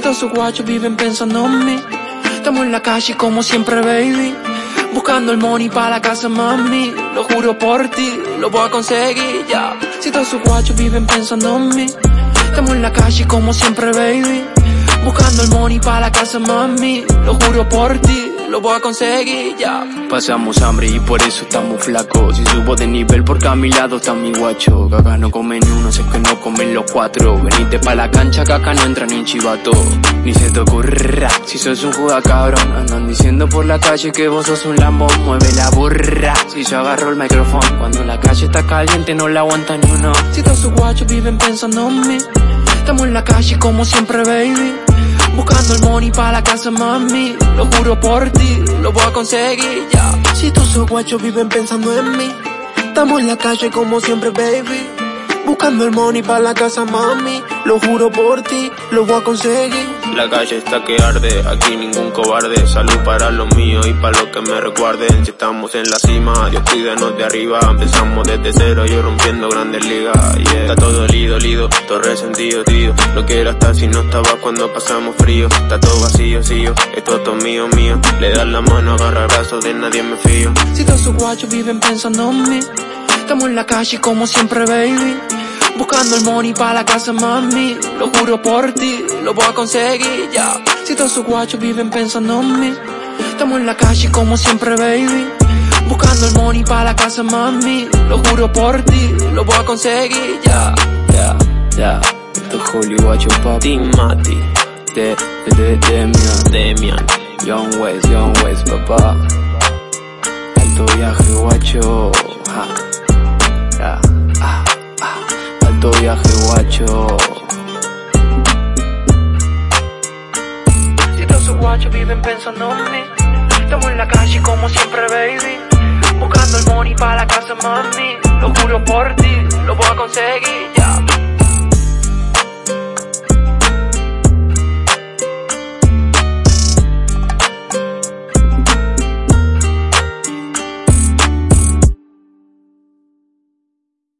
todos sus guachos viven pensando en mí. Estamos en la calle como siempre, baby. Buscando el money para la casa, mami. Lo juro por ti, lo voy a conseguir, ya. Si todos sus guachos viven pensando en mí. Estamos en la calle como siempre, baby. Buscando el money para la casa, mami. Lo juro por ti, lo voy a conseguir, ya. Pasamos hambre y por eso estamos flacos. Y subo de nivel porque a mi lado está mi guacho. Acá no comen ni uno, sé que no comen los cuatro. Venite pa' la cancha acá no entra ni chivato. Ni se te ocurra, si sos un juda cabrón. Andan diciendo por la calle que vos sos un lambo. Mueve la burra, si yo agarro el micrófono. Cuando la calle está caliente no la aguanta ni uno. Si todos sus guachos viven pensando en mí. Estamos en la calle como siempre, baby. Buscando el money para la casa, mami. Lo juro por ti, lo voy a conseguir, ya. Si todos esos guachos viven pensando en mí. Estamos en la calle como siempre, baby. Buscando el money para la casa, mami. Lo juro por ti, lo voy a conseguir. La calle está que arde, aquí ningún cobarde. Salud para los míos y para los que me recuerden. Si estamos en la cima, Dios cuídanos de arriba. Empezamos desde cero, yo rompiendo grandes ligas. Yeah. Está todo dolido, dolido, todo resentido, tío. No quiero estar si no estaba cuando pasamos frío. Está todo vacío, vacío, esto es todo mío, mío. Le das la mano, agarra el brazo, de nadie me fío. Si todos sus guachos viven pensando en mí. Estamos en la calle como siempre, baby. Buscando el money para la casa, mami. Lo juro por ti, lo voy a conseguir, ya. Si todos sus guachos viven pensando en mí. Estamos en la calle como siempre, baby. Buscando el money para la casa, mami. Lo juro por ti, lo voy a conseguir, ya. Ya, ya. Es Julio Guacho Papi. Mati, De, de, de, Demian. Demian. Young West, Young West, papá. Alto viaje, guacho. Ja. Viaje, guacho. Si todos sus guachos viven pensando en mí. Estamos en la calle como siempre, baby. Buscando el money para la casa, mami. Lo juro por ti, lo voy a conseguir,